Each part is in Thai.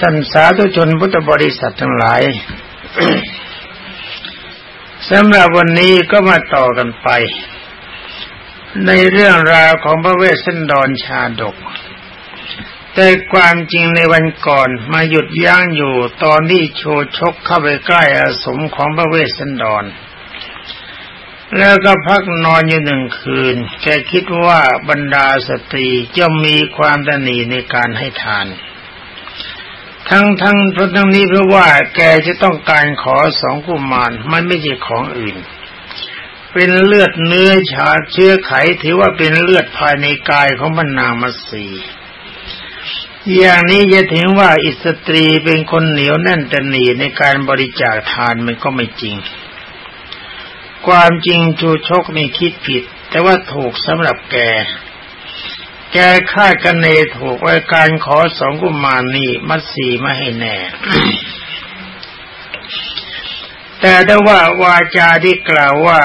ท่านสาธุชนพุทธบริษัททั้งหลายสำหรับวันนี้ก็มาต่อกันไป ในเรื่องราวของพระเวสสันดรชาดก แต่ความจริงในวันก่อนมาหยุดยั้งอยู่ตอนที่โชชกเข้าไปใกล้อาสมของพระเวสสันดร แล้วก็พักนอนอยู่หนึ่งคืนแกคิดว่าบรรดาสตรีจะมีความตนีในการให้ทาน ทั้งทั้งเพราะทั้งนี้เพราะว่าแกจะต้องการขอสองกุมารมันไม่ใช่ของอื่น เป็นเลือดเนื้อชาเชื้อไขถือว่าเป็นเลือดภายในกายของบรรณามัสีอย่างนี้จะถึงว่าอิสตรีเป็นคนเหนียวแน่นแต่หนีในการบริจาคทานมันก็ไม่จริง ความจริงจูชกนี่คิดผิด แต่ว่าถูกสำหรับแก แกคาดกันเนถูกว่าการขอสองกุมารนี่มัดสีไม่ให้แน่ แต่ถ้าว่าวาจาที่กล่าวว่า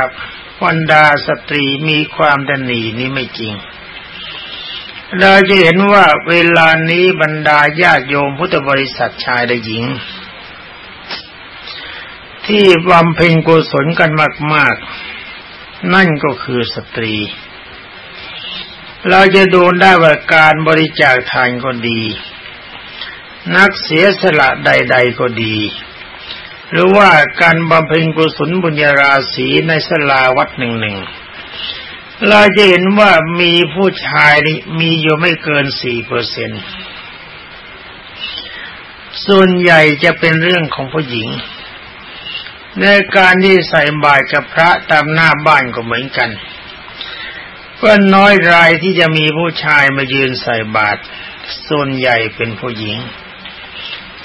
วันดาสตรีมีความดนีนี่ไม่จริง เราจะเห็นว่าเวลานี้บรรดาญาติโยมพุทธบริษัทชายและหญิง ที่บำเพ็ญกุศลกันมาก ๆ นั่นก็คือสตรี เราจะดูได้ว่าการบริจาคทานก็ดี นักเสียสละใด ๆก็ดี หรือว่าการบำเพ็ญกุศลบุญญาราศีในสลาวัดหนึ่งหนึ่งเราจะเห็นว่ามีผู้ชายนี่มีอยู่ไม่เกินสี่เปอร์เซ็นส่วนใหญ่จะเป็นเรื่องของผู้หญิง ในการที่ใส่บาตรกับพระตามหน้าบ้านก็เหมือนกัน ก็น้อยรายที่จะมีผู้ชายมายืนใส่บาตรส่วนใหญ่เป็นผู้หญิง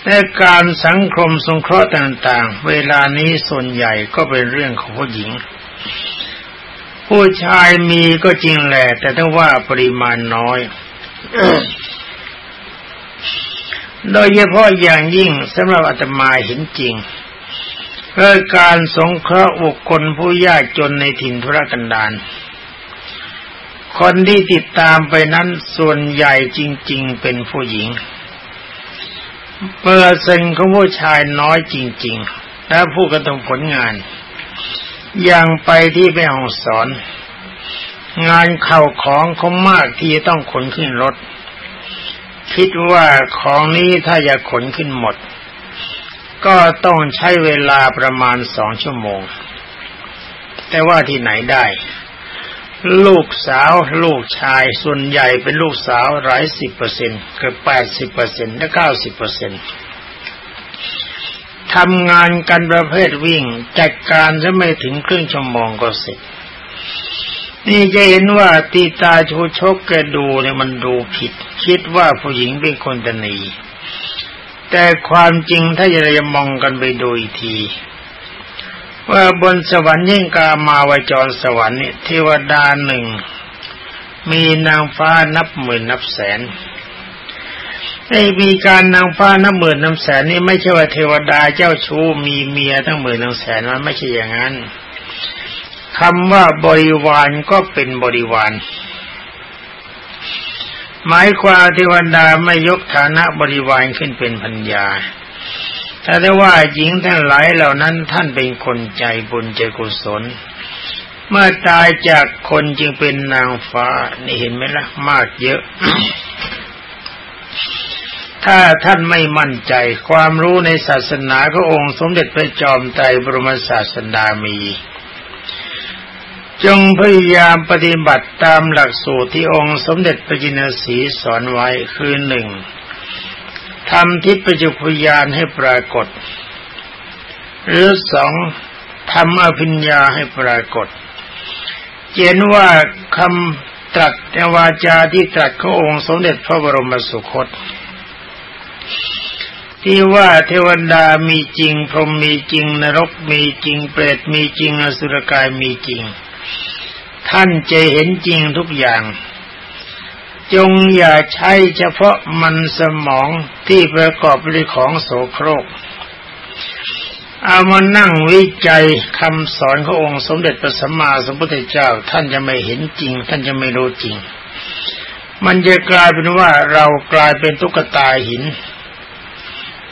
แต่การสังคมสงเคราะห์ต่างๆ เวลานี้ส่วนใหญ่ก็เป็นเรื่องของผู้หญิง ผู้ชายมีก็จริงแหละ แต่ถ้าว่าปริมาณน้อย โดยเฉพาะอย่างยิ่งสำหรับอาตมาเห็นจริงเพื่อการสงเคราะห์บุคคลผู้ยากจนในถิ่นทุรกันดาร คนที่ติดตามไปนั้นส่วนใหญ่จริง ๆ เป็นผู้หญิง เปอร์เซ็นต์ของผู้ชายน้อยจริง ๆ และผู้กระทำผลงานอย่างไปที่แม่ห้องสอน งานเข่าของเขามากที่ต้องขนขึ้นรถ คิดว่าของนี้ถ้าอยากขนขึ้นหมด ก็ต้องใช้เวลาประมาณสองชั่วโมง แต่ว่าที่ไหนได้ ลูกสาวลูกชายส่วนใหญ่เป็นลูกสาวหลายสิบเปอร์เซ็นต์เกือบแปดสิบเปอร์เซ็นต์และเก้าสิบเปอร์เซ็นต์ทำงานกันประเภทวิ่งจัดการจะไม่ถึงครึ่งชั่วโมงก็เสร็จ นี่จะเห็นว่าตีตาชูชกแกดูเนี่ยมันดูผิด คิดว่าผู้หญิงเป็นคนตนีแต่ความจริงถ้าจะมองกันไปดูอีกที ว่าบนสวรรค์ยิ่งกามาวจรสวรรค์นี่เทวดาหนึ่ง มีนางฟ้านับหมื่นนับแสนไอ้มีการนางฟ้านับหมื่นนับแสนนี่ไม่ใช่ว่าเทวดาเจ้าชู้มีเมียทั้งหมื่นทั้งแสนมันไม่ใช่อย่างนั้นคำว่าบริวารก็เป็นบริวารหมายความเทวดาไม่ยกฐานะบริวารขึ้นเป็นพัญญา ถ้าได้ว่าหญิงทั้งหลายเหล่านั้นท่านเป็นคนใจบุญใจกุศล เมื่อตายจากคนจึงเป็นนางฟ้า นี่เห็นไหมละ่ะ มากเยอะ ถ้าท่านไม่มั่นใจความรู้ในศาสนาขององค์สมเด็จพระจอมไตรบรมศาสดามี จงพยายามปฏิบัติตามหลักสูตรที่องค์สมเด็จพระจินสีสอนไว้คือหนึ่ง ทำทิพยจุพยานให้ปรากฏ หรือสองทำอภิญญาให้ปรากฏเจนว่าคำตรัสในวาจาที่ตรัสขององค์สมเด็จพระบรมสุคต ที่ว่าเทวดามีจริง พรหมมีจริง นรกมีจริง เปรตมีจริงอสุรกายมีจริง ท่านจะเห็นจริงทุกอย่าง จงอย่าใช้เฉพาะมันสมองที่ประกอบด้วยของโสโครก เอามานั่งวิจัยคำสอนขององค์สมเด็จพระสัมมาสัมพุทธเจ้า ท่านจะไม่เห็นจริง ท่านจะไม่รู้จริง มันจะกลายเป็นว่าเรากลายเป็นตุ๊กตาหิน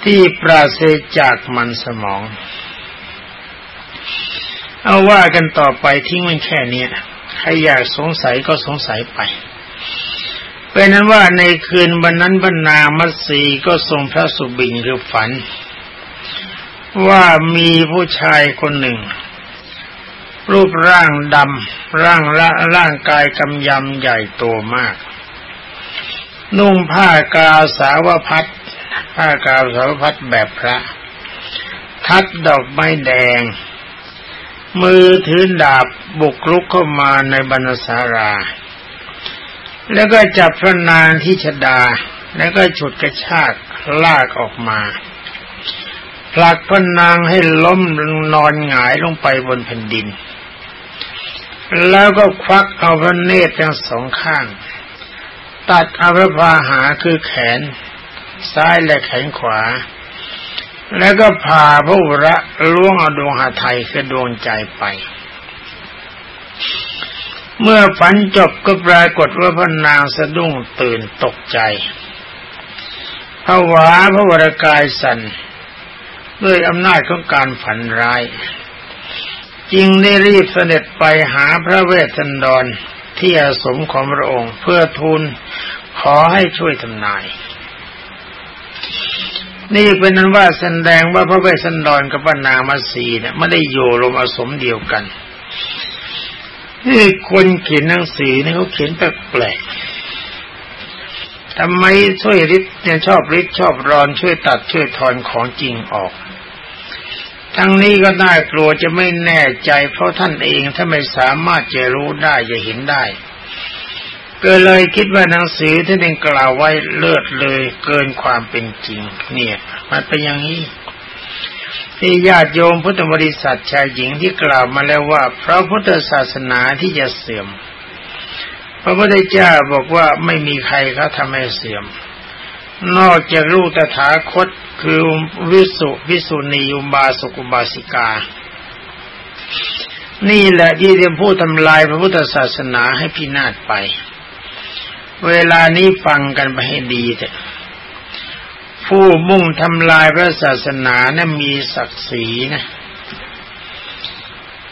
ที่ปราศจากมันสมอง เอาว่ากันต่อไปทิ้งมันแค่นี้ใครอยากสงสัยก็สงสัยไป เป็นนั้นว่าในคืนวันนั้นบรรณามัสีก็ทรงพระสุบินคือฝัน ว่ามีผู้ชายคนหนึ่ง รูปร่างดำร่างละร่างกายกำยำใหญ่โตมาก นุ่งผ้ากาสาวพัดผ้ากาสาวพัดแบบพระ ทัดดอกไม้แดง มือถือดาบบุกรุกเข้ามาในบรรณสารา แล้วก็จับพระนางที่ชดา แล้วก็ฉุดกระชากลากออกมาผลักพระนางให้ล้มนอนหงายลงไปบนแผ่นดิน แล้วก็ควักเอาพระเนตรทั้งสองข้าง ตัดอภพาหาคือแขน ซ้ายและแขนขวา แล้วก็พาพระอุระล้วงเอาดวงหาไทยคือดวงใจไป เมื่อฝันจบก็ปรากฏว่าพระนางสะดุ้งตื่นตกใจภาวะพระวรกายสันด้วยอำนาจของการฝันร้ายจึงได้รีบเสด็จไปหาพระเวสสันดรที่อาสมของพระองค์เพื่อทูลขอให้ช่วยทำนาย นี่เป็นนั้นว่าแสดงว่าพระเวสสันดรกับพระนางมาสีเนี่ยไม่ได้อยู่รวมอสมเดียวกัน นี่คนเขียนหนังสือเนี่ยเขาเขียนแปลกๆทำไมช่วยริดเนี่ยชอบริดชอบรอนช่วยตัดช่วยทอนของจริงออก ทั้งนี้ก็น่ากลัวจะไม่แน่ใจเพราะท่านเองถ้าไม่สามารถจะรู้ได้จะเห็นได้ก็เลยคิดว่าหนังสือที่ได้กล่าวไว้เลิศเลยเกินความเป็นจริง เนี่ย มันเป็นอย่างนี้ ที่ญาติโยมพุทธบริษัทชายหญิงที่กล่าวมาแล้วว่า พระพุทธศาสนาที่จะเสื่อม พระพุทธเจ้าบอกว่าไม่มีใครเขาทำให้เสื่อม นอกจากลูกตถาคตคือวิสุวิสุณีอุบาสกุบาสิกา นี่แหละที่จะพูดทำลายพระพุทธศาสนาให้พินาศไป เวลานี้ฟังกันไปให้ดีเถอะ ผู้มุ่งทำลายพระศาสนานะ่ะมีศักดิ์ศรีนะ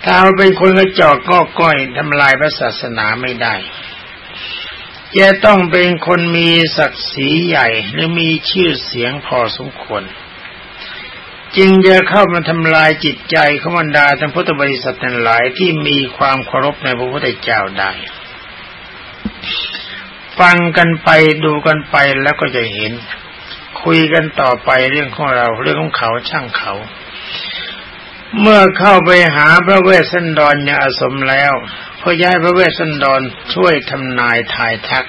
ถ้าเป็นคนกระจอกก็ก้อยทำลายพระศาสนาไม่ได้ จะต้องเป็นคนมีศักดิ์ศรีใหญ่หรือมีชื่อเสียงพอสมควรจึงจะเข้ามาทำลายจิตใจของบรรดาท่านพุทธบริษัททั้งหลายที่มีความเคารพในพระพุทธเจ้าได้ ฟังกันไปดูกันไปแล้วก็จะเห็น คุยกันต่อไปเรื่องของเราเรื่องของเขาช่างเขา เมื่อเข้าไปหาพระเวสสันดรยาสมแล้วพอย้ายพระเวสสันดรช่วยทำนายทายทัก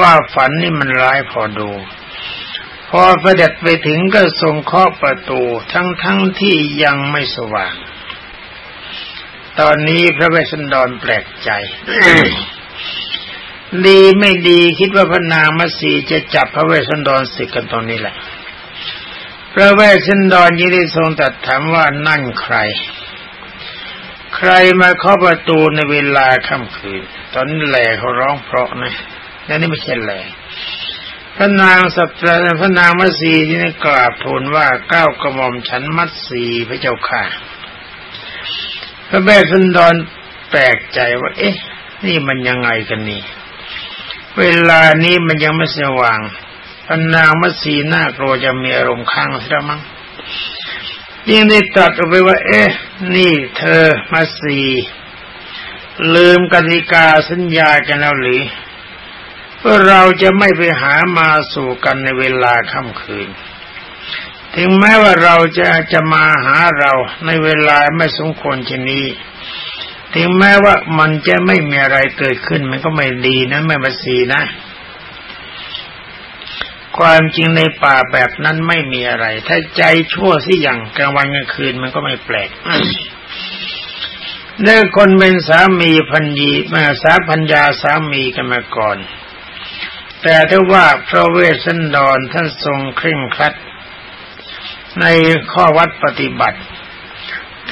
ว่าฝันนี่มันร้ายพอดูพอประเด็จไปถึงก็ทรงเคาะประตูทั้งทั้งที่ยังไม่สว่าง ตอนนี้พระเวสสันดรแปลกใจ ดีไม่ดีคิดว่าพระนางมัสีจะจับพระเวสสันดรศึกกันตรงนี้แหละ พระเวสสันดรยินดีทรงตัดถามว่านั่นใคร ใครมาเคาะประตูในเวลาค่ำคืน ตอนแหล่เขาร้องเพราะนะนั่นนี่ไม่ใช่แหล่พระนางสัตราพระนางมัสีที่นี่กราบทูลว่าก้าวกระหม่อมฉันมัสีพระเจ้าค่ะ พระเวสสันดรแปลกใจว่า เอ๊ะ นี่มันยังไงกันนี่ เวลานี้มันยังไม่สว่างพนางมัสีหน้ากลัวจะมีอารมณ์ข้างซะมั้งยิ่งได้ตรัสออกไปว่า เอ๊ะ นี่เธอมาสีลืมกติกาสัญญากันแล้วหรือว่าเราจะไม่ไปหามาสู่กันในเวลาค่ำคืน ถึงแม้ว่าเราจะจะมาหาเราในเวลาไม่สมควรเช่นนี้ ถึงแม้ว่ามันจะไม่มีอะไรเกิดขึ้น มันก็ไม่ดีนะไม่มาสีนะ ความจริงในป่าแบบนั้นไม่มีอะไร ถ้าใจชั่วสิอย่างกลางวันกลางคืนมันก็ไม่แปลกเนื่อคนเป็นสามีพันยีมาสาพัญญาสามีกันมาก่อน แต่ถ้าว่าพระเวสสันดรท่านทรงเคร่งครัดในข้อวัดปฏิบัติ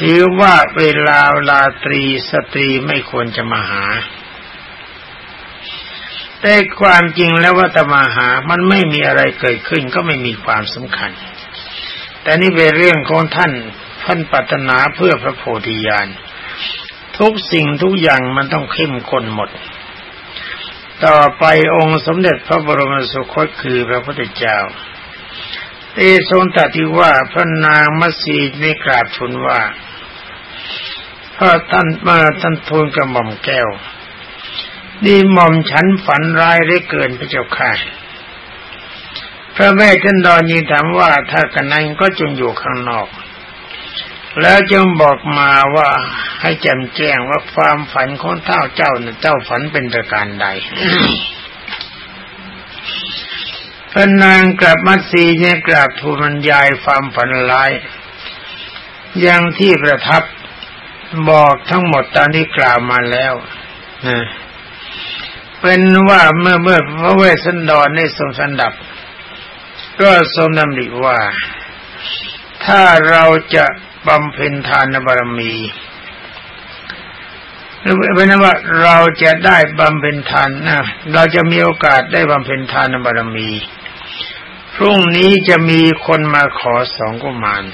ถือว่าเวลาลาตรีสตรีไม่ควรจะมาหา แต่ความจริงแล้วว่าตมาหามันไม่มีอะไรเกิดขึ้นก็ไม่มีความสำคัญ แต่นี่เป็นเรื่องของท่านท่านปรารถนาเพื่อพระโพธิญาณทุกสิ่งทุกอย่างมันต้องเข้มข้นหมด ต่อไปองค์สมเด็จพระบรมสุคตคือพระพุทธเจ้าเอทรงตัดที่ว่าพระนางมัสีในกราบทูลว่า พระท่านมาท่านทูลกระหม่อมแก้วนี่หม่อมฉันฝันร้ายได้เกินพระเจ้าค่ะพระแม่ท่านดอนยิงถามว่าถ้ากันนั้นก็จงอยู่ข้างนอก แล้วจงบอกมาว่าให้แจ่มแจ้งว่าความฝันของเท่าเจ้าเนี่ยเจ้าฝันเป็นประการใดพระนางกลับมัสีเนี่ยกราบทูลบรรยายความฝันร้ายอยังที่ประทับ บอกทั้งหมดตามที่กล่าวมาแล้วนะเป็นว่าเมื่อเมื่อพระเวสสันดรในทรงสันดับ ก็ทรงดำริว่า ถ้าเราจะบำเพ็ญทานบารมีหรือเป็นว่าเราจะได้บำเพ็ญทานนะเราจะมีโอกาสได้บำเพ็ญทานบารมี พรุ่งนี้จะมีคนมาขอสองกุมาร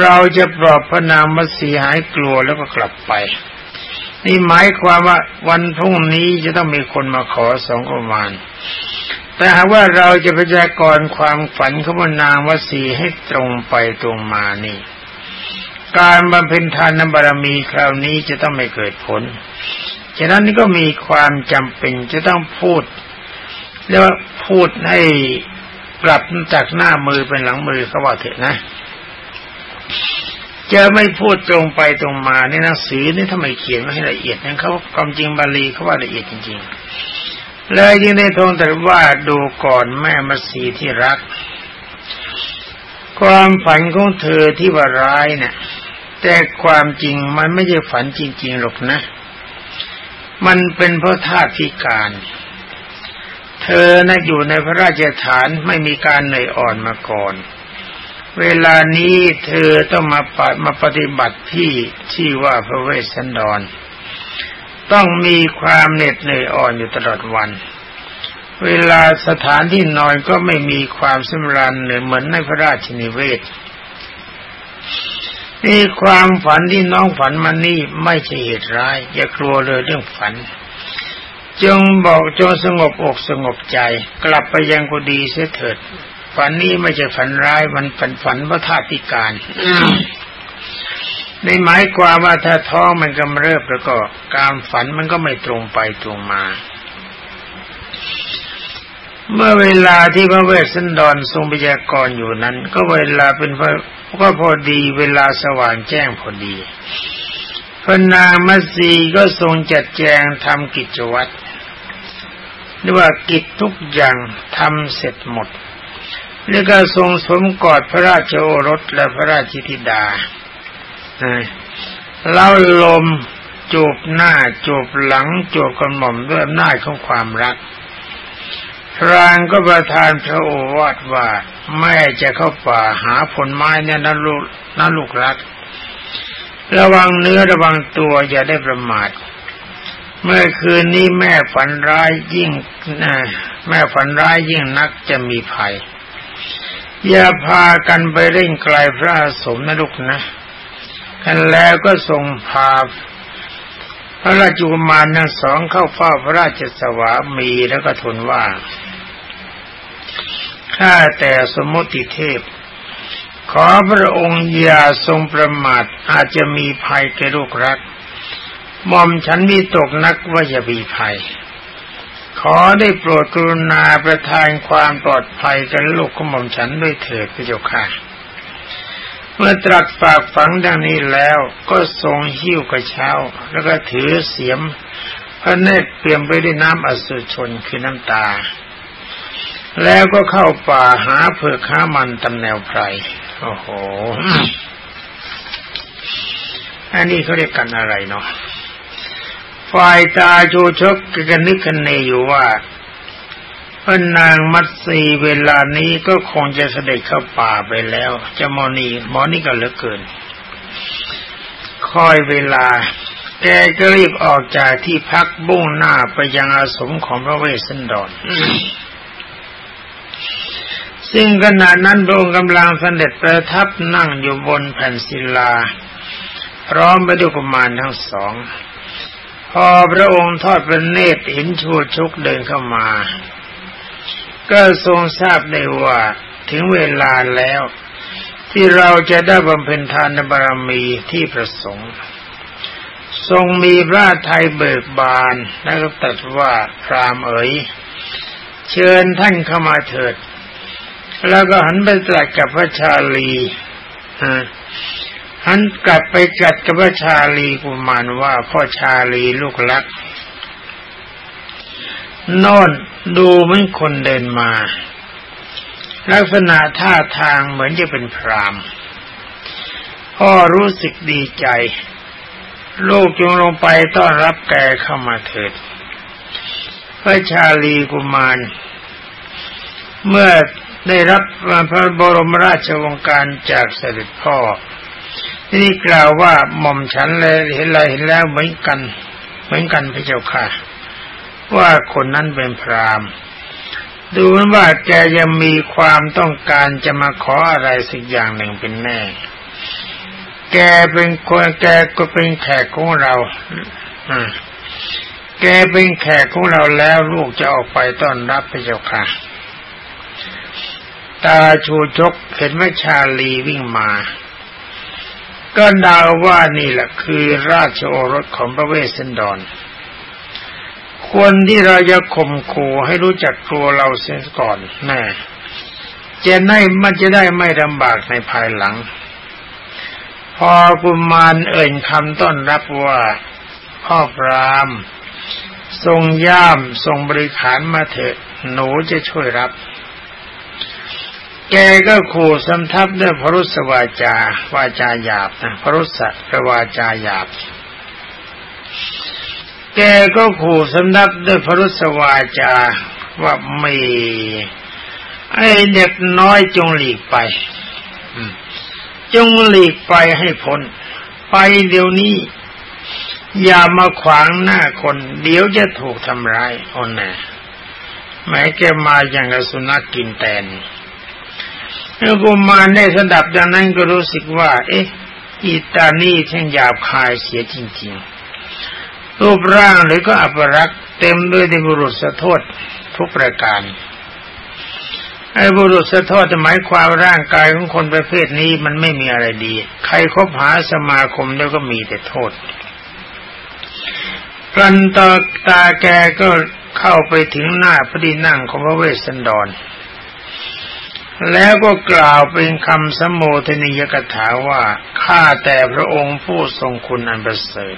เราจะปลอบพระนามมัสีหายกลัวแล้วก็กลับไป นี่หมายความว่าวันพรุ่งนี้จะต้องมีคนมาขอสองกุมารแต่หากว่าเราจะพยากรณ์ความฝันขบนางวสีให้ตรงไปตรงมานี่ การบำเพ็ญทานบารมีคราวนี้จะต้องไม่เกิดผล ฉะนั้นนี่ก็มีความจำเป็นจะต้องพูดเรียกว่าพูดให้กลับจากหน้ามือเป็นหลังมือเขาว่าเถอะนะ จะไม่พูดตรงไปตรงมาในหนังสือนี่ทำไมเขียนไมาให้ละเอียดนั้นเขาความจริงบาลีเขาว่าละเอียดจริงๆเลยยิ่งในทงแต่ว่าดูก่อนแม่มาสีที่รัก ความฝันของเธอที่ว่าร้ายเนะี่ยแต่ความจริงมันไม่ใช่ฝันจริง ๆหรอกนะ มันเป็นเพราะธาตุพิการ เธอนะ่ะอยู่ในพระราชฐานไม่มีการเหนื่อยอ่อนมาก่อน เวลานี้เธอต้องมาปมาปฏิบัติที่ที่ว่าพระเวสสันดร ต้องมีความเหน็ดเหนื่อยอ่อนอยู่ตลอดวัน เวลาสถานที่นอนก็ไม่มีความสำราญเหมือนในพระราชนิเวศนี่ความฝันที่น้องฝันมานี่ไม่ใช่เหตุร้าย อย่ากลัวเลยเรื่องฝัน จงบอกจงสงบอกสงบใจ กลับไปยังกุดีเสียเถิด ฝันนี้ไม่ใช่ฝันร้ายมันฝันฝันว่าธาตุพิการในหมายความว่าถ้าท้องมันกำเริบแล้วก็การฝันมันก็ไม่ตรงไปตรงมา เมื่อเวลาที่พระเวสสันดรทรงพยากรณ์อยู่นั้น ก็เวลาเป็นก็พอดีเวลาสว่างแจ้งพอดีพระนางมัสีก็ทรงจัดแจงทำกิจวัตรหรือว่ากิจทุกอย่างทำเสร็จหมด แล้วก็ทรงสมกอดพระราชโอรสและพระราชธิดาเล่าลมจูบหน้าจูบหลังจูบกระหม่อมด้วยอำนาจของความรัก พรางก็ประทานพระโอวาทว่าแม่จะเข้าป่าหาผลไม้เนี่ยนะลูกนะลูกรัก ระวังเนื้อระวังตัวอย่าได้ประมาท เมื่อคืนนี้แม่ฝันร้ายยิ่งแม่ฝันร้ายยิ่งนักจะมีภัย อย่าพากันไปเร่งไกลพระสมนะลูกนะกันแล้วก็ส่งพาพระราชกุมารทั้งสองเข้าเฝ้าพระราชสวามีแล้วก็ทูลว่า ข้าแต่สมมติเทพ ขอพระองค์อย่าทรงประมาทอาจจะมีภัยแก่ลูกรัก มอมฉันมีตกนักว่าจะมีภัย อได้โปรดกรุณาประทานความปลอดภัยกันลูกขมอมฉันด้วยเถิดพระเจ้าค่ะ เมื่อตรัสฝากฝังดังนี้แล้วก็ทรงหิ้วกระเช้า แล้วก็ถือเสียม พระเนตรเปลี่ยมไปด้วยน้ำอสุชนคือน้ำตา แล้วก็เข้าป่าหาเผือกข้ามันตำแนวไพรโอ้โหอันนี้เขาเรียกกันอะไรเนาะ ฝ่ายตาชูชกกันนึกกันเนอยู่ว่าพระนางมัตสีเวลานี้ก็คงจะเสด็จเข้าป่าไปแล้วจะมอนีมอนี่ก็เหลือเกิน คอยเวลา แกก็รีบออกจากที่พักบุ้งหน้าไปยังอาสมของพระเวสสันดร ซึ่งขณะนั้นพระองค์กำลังเสด็จประทับนั่งอยู่บนแผ่นศิลา พร้อมไปด้วยกุมารทั้งสอง พอพระองค์ทอดพระเนตรเห็นชูชุกเดินเข้ามา ก็ทรงทราบได้ว่าถึงเวลาแล้ว ที่เราจะได้บำเพ็ญทานบารมีที่ประสงค์ ทรงมีพระไทยเบิกบานแล้วก็ตรัสว่าพรามเอ๋ยเชิญท่านเข้ามาเถิด แล้วก็หันไปตรัสกับพระชาลี หันกลับไปจัดกับพระชาลีกุมารว่าพ่อชาลีลูกรักโน่นดูเหมือนคนเดินมา ลักษณะท่าทางเหมือนจะเป็นพรามพ่อรู้สึกดีใจ ลูกจงลงไปต้อนรับแกเข้ามาเถิด พระชาลีกุมาร เมื่อได้รับพระบรมราชวงการจากเสด็จพ่อ ที่กล่าวว่าหม่อมฉันเลยเห็นอะไรเห็นแล้วเหมือนกัน เหมือนกันพระเจ้าค่ะ ว่าคนนั้นเป็นพรามดูเหมือนว่าแกยังมีความต้องการจะมาขออะไรสักอย่างหนึ่งเป็นแน่ แกเป็นคนแกก็เป็นแขกของเราอแกเป็นแขกของเราแล้วลูกจะออกไปต้อนรับพระเจ้าค่ะ ตาชูชกเห็นแม่ชาลีวิ่งมา ก็ดาวว่านี่แหละคือราชโอรสของพระเวสสันดรควรที่เราจะข่มขู่ให้รู้จักครัวเราเสียก่อนแน่จะได้มันจะได้ไม่ลำบากในภายหลัง พอกุมารเอ่ยคำต้อนรับว่าพ่อพรามทรงย่ามทรงบริขารมาเถอะหนูจะช่วยรับ แกก็ขู่สำทับด้วยพรุสวาจา วาจาหยาบนะพรุสพระวาจาหยาบ แกก็ขู่สำทับด้วยพรุสวาจาว่าไม่ไอเด็กน้อยจงหลีกไปจงหลีกไปให้พ้นไปเดี๋ยวนี้ อย่ามาขวางหน้าคน เดี๋ยวจะถูกทำร้ายโอนแน่หมายแกมาอย่างกับสุนัขกกินแตน เมื่อกุมารได้สดับดังนั้นก็รู้สึกว่า เอ๊ะอีตานี่ช่างหยาบคายเสียจริงๆ รูปร่างหรือก็อัปรักษ์เต็มด้วยในบุรุษสะโทษทุกประการไอ้บุรุษสะโทษจะหมายความร่างกายของคนประเภทนี้มันไม่มีอะไรดี ใครคบหาสมาคมแล้วก็มีแต่โทษพลันตาตาแกก็เข้าไปถึงหน้าพอดีนั่งของพระเวสสันดร แล้วก็กล่าวเป็นคำสมโภชนิยกถาว่า ข้าแต่พระองค์ผู้ทรงคุณอันประเสริฐ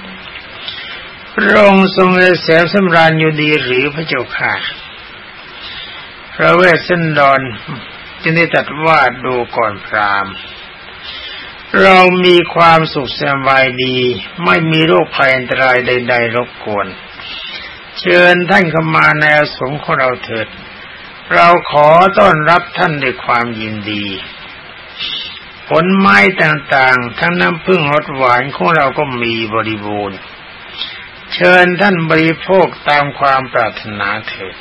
พระองค์ทรงเลเสสำราญอยู่ดีหรือพระเจ้าค่ะ พระเวสสันดรจึงได้ตัดว่าดูก่อนพรามเรามีความสุขสบายดี ไม่มีโรคภัยอันตรายใด ๆ รบกวน เชิญท่านเข้ามาในอสมของเราเถิด เราขอต้อนรับท่านด้วยความยินดี ผลไม้ต่างๆ ทั้งน้ำผึ้งรสหวานของเราก็มีบริบูรณ์ เชิญท่านบริโภคตามความปรารถนาเถิด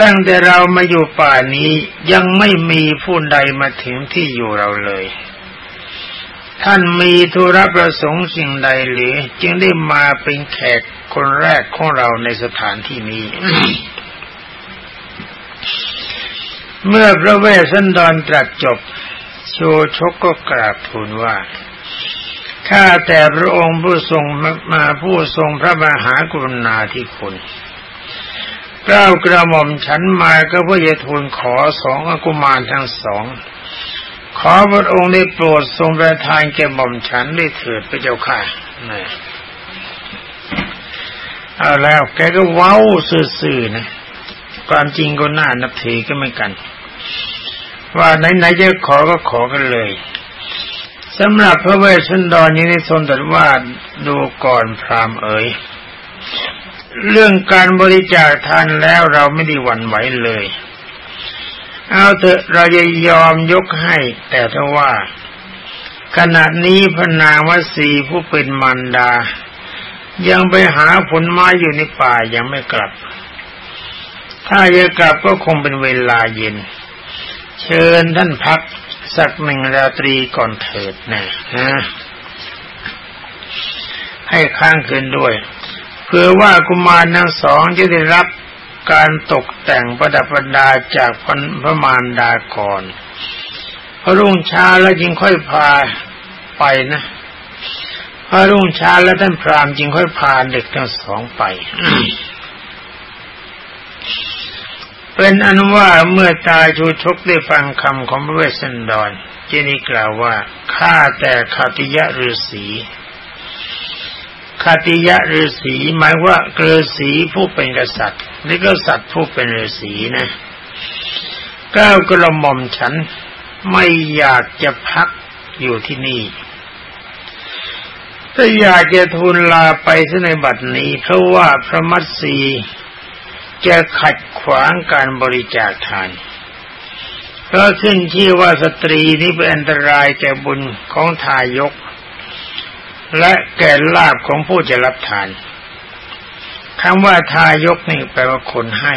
ตั้งแต่เรามาอยู่ป่านี้ยังไม่มีผู้ใดมาถึงที่อยู่เราเลย ท่านมีธุระประสงค์สิ่งใดหรือ จึงได้มาเป็นแขกคนแรกของเราในสถานที่นี้ เมื่อพระเวสสันดรตรัสจบ โชชกก็กราบทูลว่าข้าแต่พระองค์ผู้ทรงมาผู้ทรงพระมหากรุณาธิคุณกล้ากระหม่อมฉันมาก็เพื่อจะทูลขอสองอกุมารทั้งสอง ขอพระองค์ได้โปรดทรงประทานแก่หม่อมฉันได้เถิดพระเจ้าค่ะนี่เอาแล้วแกก็เว้าซื่อๆนะ ความจริงก็น่านับถือก็ไม่กัน ว่าไหนๆจะขอก็ขอกันเลยสำหรับพระเวสสันดรนี้ในทรงตรัสว่าดูก่อนพรามเอ๋ยเรื่องการบริจาคทานแล้วเราไม่ได้หวั่นไหวเลย เอาเถอะเราจะยอมยกให้ แต่ถ้าว่า ขณะนี้พระนางวสีผู้เป็นมารดา ยังไปหาผลไม้อยู่ในป่ายังไม่กลับ ถ้าจะกลับก็คงเป็นเวลาเย็น เชิญท่านพักสักหนึ่งราตรีก่อนเถิดนะฮะให้ค้างคืนด้วยเพื่อว่ากุมารทั้งสองจะได้รับการตกแต่งประดับประดาจากพระมารดาก่อนพอรุ่งเช้าแล้วจึงค่อยพาไปนะพอรุ่งเช้าแล้วท่านพรามจึงค่อยพาเด็กทั้งสองไป เป็นอนุว่าเมื่อตายชูชกได้ฟังคำของพระเวสสันดรเจนี่กล่าวว่าข้าแต่คาติยะฤาษีคาติยะฤาษีหมายว่าฤาษีผู้เป็นกษัตริย์นี่ก็สัตว์ผู้เป็นฤาษีนะก้าวกระหม่อมฉันไม่อยากจะพักอยู่ที่นี่ถ้าอยากจะทูลลาไปในบัดนี้เพราะว่าพระมัตสี จะขัดขวางการบริจาคทานเพราะขึ้นชื่อว่าสตรีนี้เป็นอันตรายแก่บุญของทายก และแก่ลาบของผู้จะรับทานคำว่าทายกนี่แปลว่าคนให้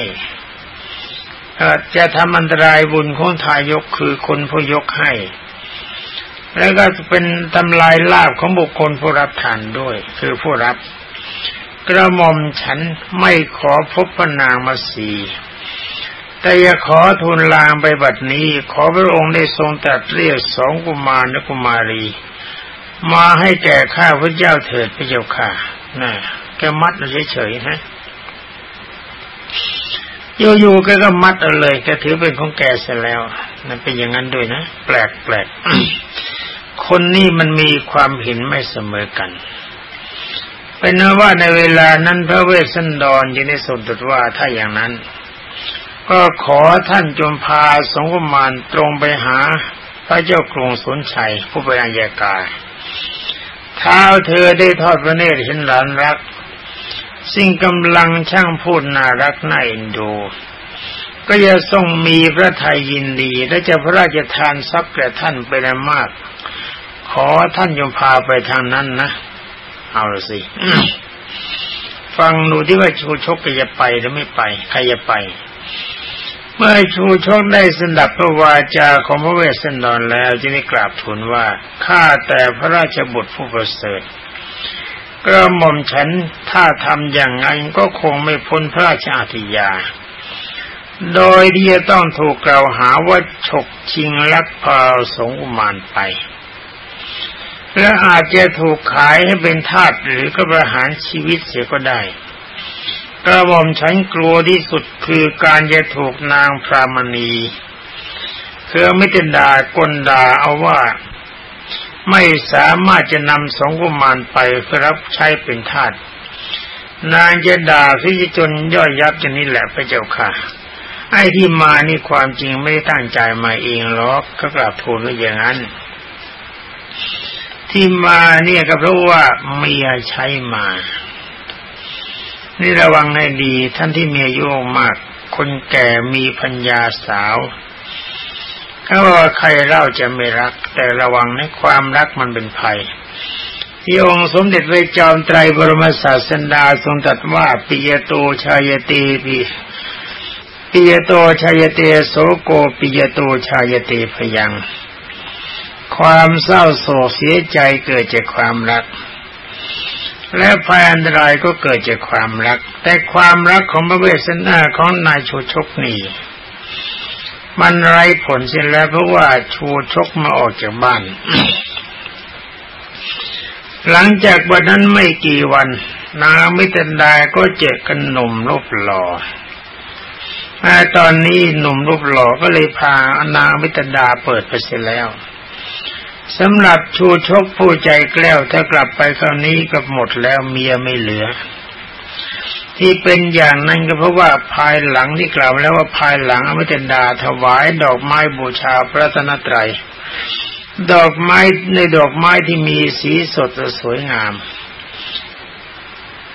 จะทำอันตรายบุญของทายกคือคนผู้ยกให้ แล้วก็เป็นทำลายลาบของบุคคลผู้รับทานด้วย คือผู้รับ กระหม่อมฉันไม่ขอพบพระนางมาสีแต่อย่าขอทูลลางไปบัดนี้ ขอพระองค์ได้ทรงตรัสเรียกสองกุมารและกุมารี มาให้แก่ข้าพระเจ้าเถิดพระเจ้าค่ะน่ะแกมัดเฉยๆฮะอยู่ๆแกก็มัดเอาเลยแกถือเป็นของแกเสร็จแล้วนั่นเป็นอย่างนั้นด้วยนะ แปลกแปลกคนนี้มันมีความเห็นไม่เสมอกัน เป็นว่าในเวลานั้นพระเวสสันดรยังได้สนตรัสว่าถ้าอย่างนั้น ก็ขอท่านจงพาสงฆ์มานตรงไปหา พระเจ้ากรุงสนชัยผู้เป็นอัยกาเท้าเธอได้ทอดพระเนตรเห็นหลานรักสิ่งกำลังช่างพูดน่ารักน่าเอ็นดูก็จะทรงมีพระทัยยินดี และจะพระราชทานทรัพย์แก่ท่านไปได้มาก ขอท่านยมพาไปทางนั้นนะ เอาละสิ ฟังดูที่ว่าชูชกจะไปหรือไม่ไป ใครจะไป เมื่อชูชกได้สดับพระวาจาของพระเวสสันดรแล้วจึงได้กราบทูลว่าข้าแต่พระราชบุตรผู้ประเสริฐกระหม่อมฉันถ้าทำอย่างไงก็คงไม่พ้นพระราชอาธิยา โดยที่จะต้องถูกกล่าวหาว่าฉกชิงลักพาสงอุมานไป และอาจจะถูกขายให้เป็นทาสหรือก็ประหารชีวิตเสียก็ได้กระหม่อมฉันกลัวที่สุดคือการจะถูกนางพรามณีคือไม่จะด่ากลด่าเอาว่าไม่สามารถจะนำสองกุมารไปเพื่อรับใช้เป็นทาสนางจะด่าที่จนย่อยยับจะนี่แหละพระเจ้าค่ะ ไอ้ที่มานี่ความจริงไม่ได้ตั้งใจมาเองหรอกก็กลับทูลว่าอย่างนั้น ที่มาเนี่ยก็เพราะว่าเมียใช้มา นี่ระวังให้ดี ท่านที่มีอายุมาก คนแก่มีพัญญาสาวถ้าว่าใครเล่าจะไม่รัก แต่ระวังในความรักมันเป็นภัยที่องค์สมเด็จพระจอมไตรบรมศาสดาทรงตรัสว่าปิยโตชายเตปิปิยโตชายเตโสโกปิยโตชายเตพยัง ความเศร้าโศกเสียใจเกิดจากความรัก และภัยอันตรายก็เกิดจากความรัก แต่ความรักของพระเวสสันดาของนายโชชกนี่มันไร้ผลเสียแล้วเพราะว่าชูชกมาออกจากบ้าน หลังจากวันนั้นไม่กี่วันนางมิตรดาก็เจอกันหนุ่มรูปหล่อตอนนี้หนุ่มรูปหล่อก็เลยพานางมิตรดาเปิดไปเสียแล้ว สำหรับชูชกผู้ใจแกล้วถ้ากลับไปคราวนี้ก็หมดแล้วเมียไม่เหลือ ที่เป็นอย่างนั้นก็เพราะว่าภายหลังที่กล่าวแล้วว่าภายหลังอมิตดาถวายดอกไม้บูชาพระตนตรัย ดอกไม้ในดอกไม้ที่มีสีสดสวยงาม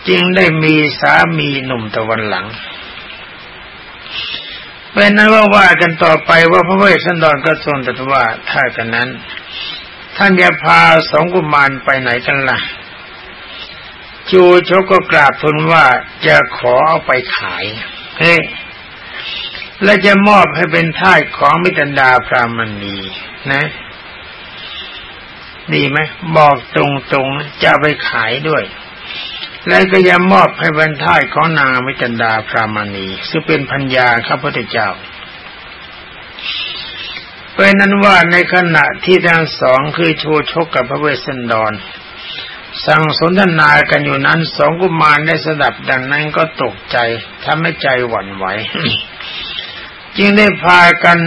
จึงได้มีสามีหนุ่มตะวันหลังเป็นนั้นว่าว่ากันต่อไปว่าพระเวสสันดรก็ทรงตรัสว่าถ้ากันนั้น ท่านจะพาสองกุมารไปไหนกันละ่ะ จูชกก็กราบทูลว่าจะขอเอาไปขาย เฮ้และจะมอบให้เป็นทาสของมิตรดาพรามณีนะ ดีไหมบอกตรงๆจะไปขายด้วย และก็จะมอบให้บรรทายของนางมิตรดาพรามณีซึ่งเป็นพัญญาข้าพเจ้า เป็นนั้นว่าในขณะที่ทั้งสองคือชูชกกับพระเวสสันดร สั่งสนทนากันอยู่นั้นสองกุมารได้สดับดังนั้นก็ตกใจทำให้ใจหวั่นไหวจึงได้พากัน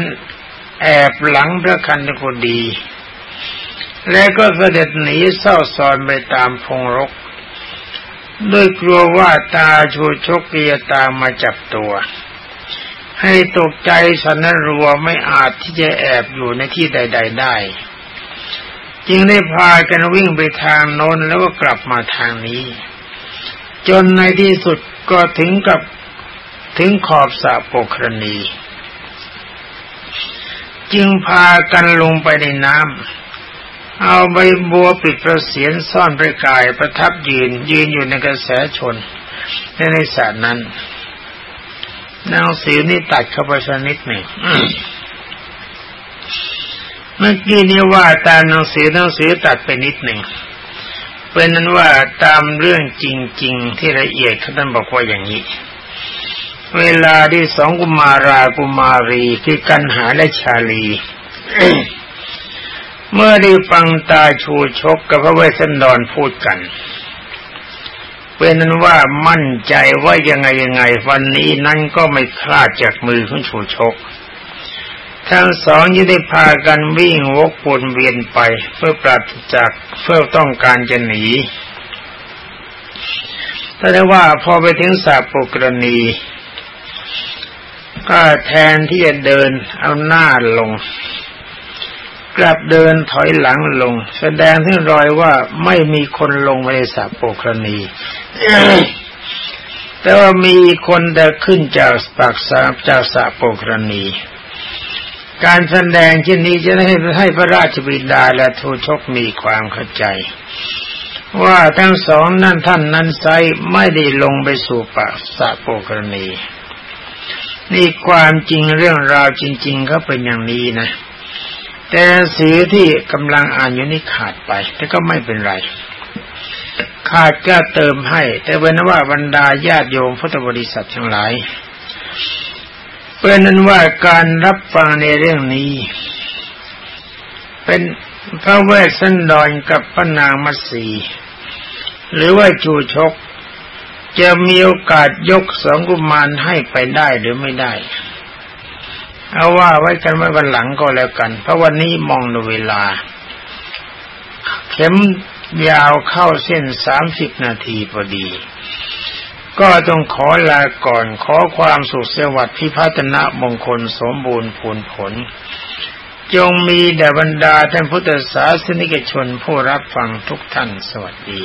แอบหลังพระคันธกุดี และก็เสด็จหนีเศร้าซอนไปตามพงรก ด้วยกลัวว่าตาชูชกเกียตามมาจับตัว ให้ตกใจสันรัวไม่อาจที่จะแอบอยู่ในที่ใด ๆ ได้ จึงได้พากันวิ่งไปทางโน้นแล้วก็กลับมาทางนี้ จนในที่สุดก็ถึงกับถึงขอบสระโปครณีจึงพากันลงไปในน้ำ เอาใบบัวปิดประเสียนซ่อนประกายประทับยืนยืนอยู่ในกระแสชนในในสระนั้น หนังสือนี่ตัดเข้าไปสักนิดหนึ่งเมื่อกี้นี้ว่าตามหนังสือหนังสือตัดไปนิดหนึ่งเป็นนั้นว่าตามเรื่องจริง ๆ ที่ละเอียดท่านบอกว่าอย่างนี้ เวลาที่สองกุมารากุมารีคือกันหาและชาลีเมื่อได้ฟังตาชูชกกับพระเวสสันดรพูดกัน เป็นนั้นว่ามั่นใจว่ายังไงยังไงวันนี้นั้นก็ไม่คลาดจากมือของชูชก ทั้งสองยังได้พากันวิ่งวกวนเวียนไป เพื่อปราศจากเพื่อต้องการจะหนีแต่ได้ว่าพอไปถึงสาปุกรณี ก็แทนที่จะเดินเอาหน้าลง กลับเดินถอยหลังลง แสดงถึงรอยว่าไม่มีคนลงในสระโปครณีแต่ว่ามีคนเดินขึ้นจากปากสาจากสระโปครณี การแสดงเช่นนี้จะให้ให้พระราชบิดาและทูชกมีความเข้าใจ ว่าทั้งสองนั่นท่านนั้นไซไม่ได้ลงไปสู่ปากสระโปครณี นี่ความจริงเรื่องราวจริง ๆ ก็เป็นอย่างนี้นะ แต่สีที่กำลังอ่านอยู่นี่ขาดไป แต่ก็ไม่เป็นไรขาดก็เติมให้ แต่เป็นว่าบรรดาญาติโยมพุทธบริษัททั้งหลายเป็นนั้นว่าการรับฟังในเรื่องนี้ เป็นพระเวสสันดรกับพระนางมัสี หรือว่าจูชก จะมีโอกาสยกสองกุมารให้ไปได้หรือไม่ได้ เอาว่าไว้กันไว้วันหลังก็แล้วกัน เพราะวันนี้มองดูเวลา เข็มยาวเข้าเส้นสามสิบนาทีพอดี ก็ต้องขอลาก่อนขอความสุขสวัสดิ์พิพัฒนะมงคลสมบูรณ์ผลผล จงมีแด่บรรดาท่านพุทธศาสนิกชนผู้รับฟังทุกท่านสวัสดี